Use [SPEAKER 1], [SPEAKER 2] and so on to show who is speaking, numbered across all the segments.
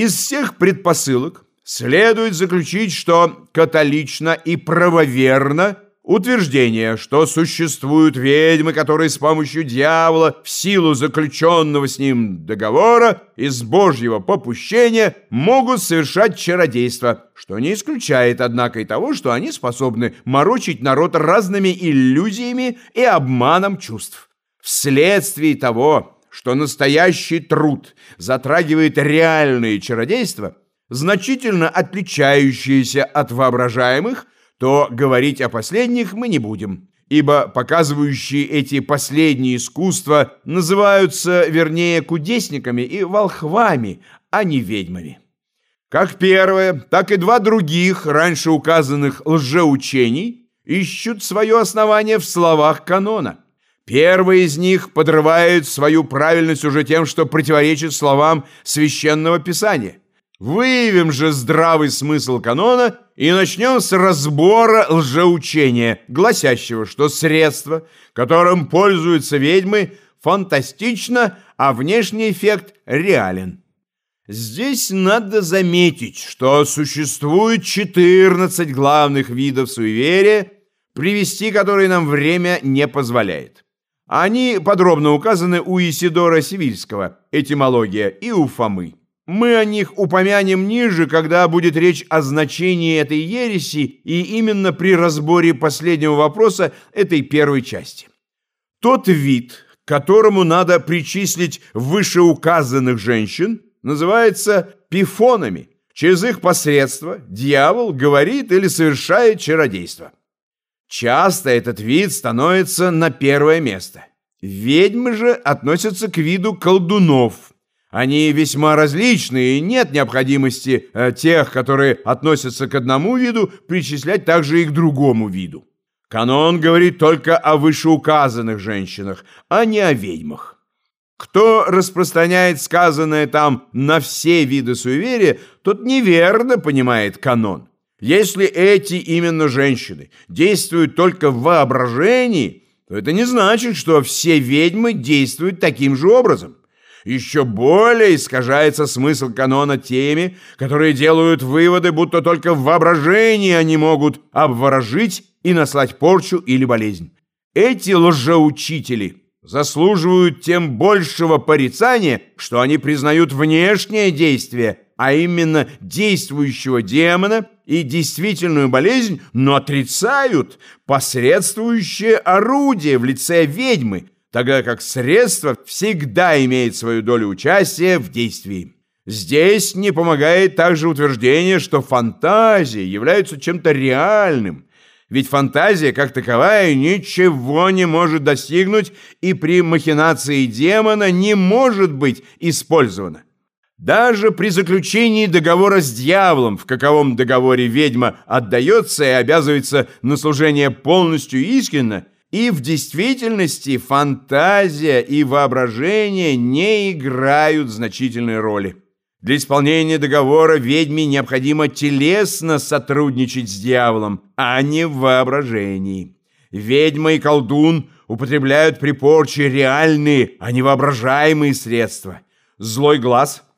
[SPEAKER 1] Из всех предпосылок следует заключить, что католично и правоверно утверждение, что существуют ведьмы, которые с помощью дьявола в силу заключенного с ним договора из божьего попущения могут совершать чародейство, что не исключает, однако, и того, что они способны морочить народ разными иллюзиями и обманом чувств. Вследствие того, что настоящий труд затрагивает реальные чародейства, значительно отличающиеся от воображаемых, то говорить о последних мы не будем, ибо показывающие эти последние искусства называются, вернее, кудесниками и волхвами, а не ведьмами. Как первое, так и два других, раньше указанных лжеучений, ищут свое основание в словах канона. Первый из них подрывает свою правильность уже тем, что противоречит словам священного писания. Выявим же здравый смысл канона и начнем с разбора лжеучения, гласящего, что средство, которым пользуются ведьмы, фантастично, а внешний эффект реален. Здесь надо заметить, что существует 14 главных видов суеверия, привести которые нам время не позволяет. Они подробно указаны у Исидора Сивильского, этимология, и у Фомы. Мы о них упомянем ниже, когда будет речь о значении этой ереси и именно при разборе последнего вопроса этой первой части. Тот вид, которому надо причислить вышеуказанных женщин, называется пифонами. Через их посредство дьявол говорит или совершает чародейство. Часто этот вид становится на первое место. Ведьмы же относятся к виду колдунов. Они весьма различны, и нет необходимости э, тех, которые относятся к одному виду, причислять также и к другому виду. Канон говорит только о вышеуказанных женщинах, а не о ведьмах. Кто распространяет сказанное там на все виды суеверия, тот неверно понимает канон. Если эти именно женщины действуют только в воображении, то это не значит, что все ведьмы действуют таким же образом. Еще более искажается смысл канона теми, которые делают выводы, будто только в воображении они могут обворожить и наслать порчу или болезнь. Эти лжеучители заслуживают тем большего порицания, что они признают внешнее действие, а именно действующего демона и действительную болезнь, но отрицают посредствующее орудие в лице ведьмы, тогда как средство всегда имеет свою долю участия в действии. Здесь не помогает также утверждение, что фантазия является чем-то реальным, ведь фантазия, как таковая, ничего не может достигнуть и при махинации демона не может быть использована. Даже при заключении договора с дьяволом, в каковом договоре ведьма отдается и обязывается на служение полностью искренно, и в действительности фантазия и воображение не играют значительной роли. Для исполнения договора ведьме необходимо телесно сотрудничать с дьяволом, а не в воображении. Ведьма и колдун употребляют при порче реальные, а не воображаемые средства. Злой глаз –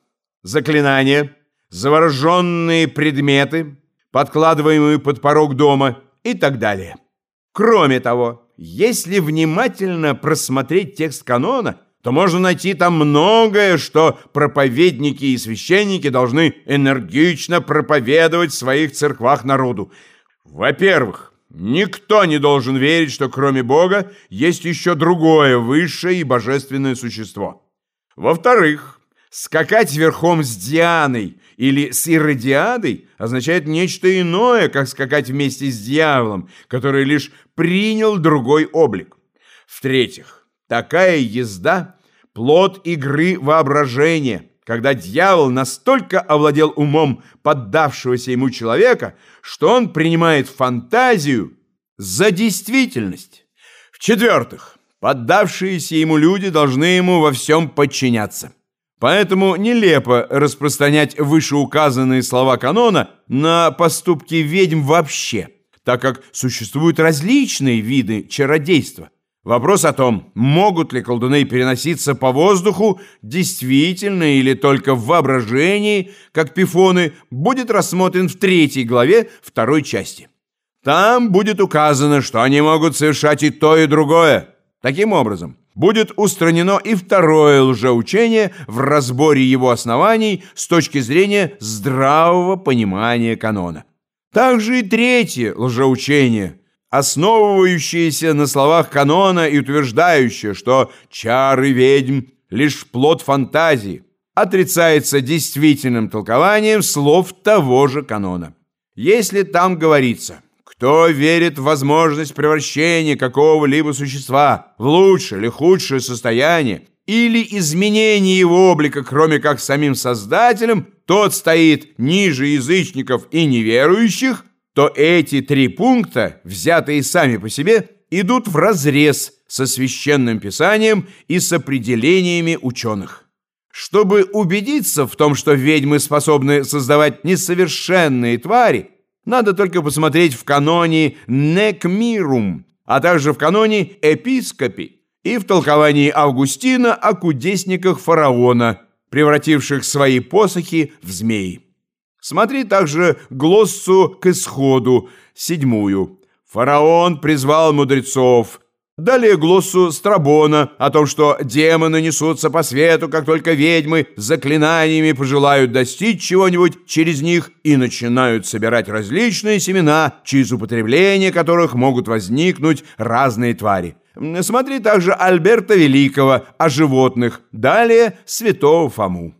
[SPEAKER 1] заклинания, завороженные предметы, подкладываемые под порог дома и так далее. Кроме того, если внимательно просмотреть текст канона, то можно найти там многое, что проповедники и священники должны энергично проповедовать в своих церквах народу. Во-первых, никто не должен верить, что кроме Бога есть еще другое высшее и божественное существо. Во-вторых, Скакать верхом с Дианой или с Иродиадой означает нечто иное, как скакать вместе с дьяволом, который лишь принял другой облик. В-третьих, такая езда – плод игры воображения, когда дьявол настолько овладел умом поддавшегося ему человека, что он принимает фантазию за действительность. В-четвертых, поддавшиеся ему люди должны ему во всем подчиняться. Поэтому нелепо распространять вышеуказанные слова канона на поступки ведьм вообще, так как существуют различные виды чародейства. Вопрос о том, могут ли колдуны переноситься по воздуху, действительно или только в воображении, как пифоны, будет рассмотрен в третьей главе второй части. Там будет указано, что они могут совершать и то, и другое. Таким образом, будет устранено и второе лжеучение в разборе его оснований с точки зрения здравого понимания канона. Также и третье лжеучение – основывающиеся на словах канона и утверждающие, что чары ведьм — лишь плод фантазии, отрицается действительным толкованием слов того же канона. Если там говорится «Кто верит в возможность превращения какого-либо существа в лучшее или худшее состояние или изменения его облика, кроме как самим Создателем, тот стоит ниже язычников и неверующих», то эти три пункта, взятые сами по себе, идут вразрез со священным писанием и с определениями ученых. Чтобы убедиться в том, что ведьмы способны создавать несовершенные твари, надо только посмотреть в каноне «Некмирум», а также в каноне «Эпископи» и в толковании Августина о кудесниках фараона, превративших свои посохи в змеи. Смотри также глоссу к исходу, седьмую. Фараон призвал мудрецов. Далее глоссу Страбона о том, что демоны несутся по свету, как только ведьмы заклинаниями пожелают достичь чего-нибудь через них и начинают собирать различные семена, через употребление которых могут возникнуть разные твари. Смотри также Альберта Великого о животных, далее святого Фому.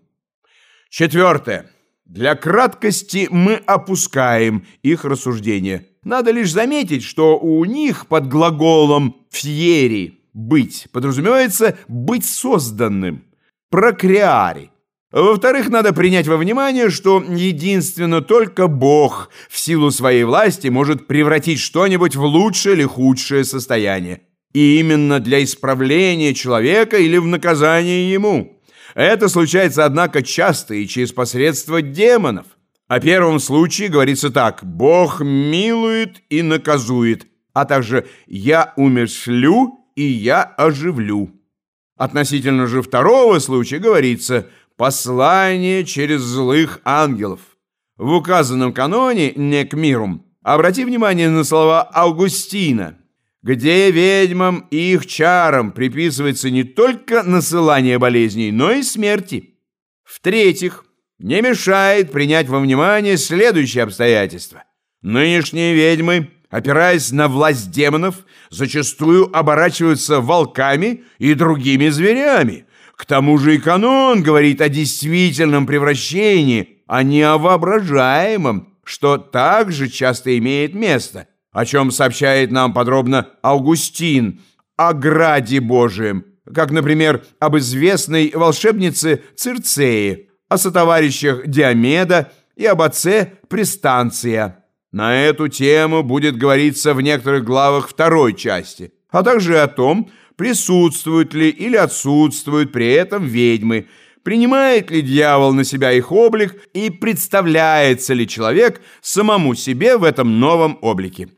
[SPEAKER 1] Четвертое. Для краткости мы опускаем их рассуждения. Надо лишь заметить, что у них под глаголом «фьери» «быть» подразумевается «быть созданным» «прокреари». Во-вторых, надо принять во внимание, что единственно только Бог в силу своей власти может превратить что-нибудь в лучшее или худшее состояние. И именно для исправления человека или в наказание ему. Это случается, однако, часто и через посредство демонов. О первом случае говорится так «Бог милует и наказует», а также «Я умершлю и я оживлю». Относительно же второго случая говорится «Послание через злых ангелов». В указанном каноне «Некмирум» обрати внимание на слова Августина – где ведьмам и их чарам приписывается не только насылание болезней, но и смерти. В-третьих, не мешает принять во внимание следующее обстоятельство. Нынешние ведьмы, опираясь на власть демонов, зачастую оборачиваются волками и другими зверями. К тому же и канон говорит о действительном превращении, а не о воображаемом, что также часто имеет место – о чем сообщает нам подробно Августин о граде Божием, как, например, об известной волшебнице Цирцеи, о сотоварищах Диомеда и об отце Престанция. На эту тему будет говориться в некоторых главах второй части, а также о том, присутствуют ли или отсутствуют при этом ведьмы, принимает ли дьявол на себя их облик и представляется ли человек самому себе в этом новом облике.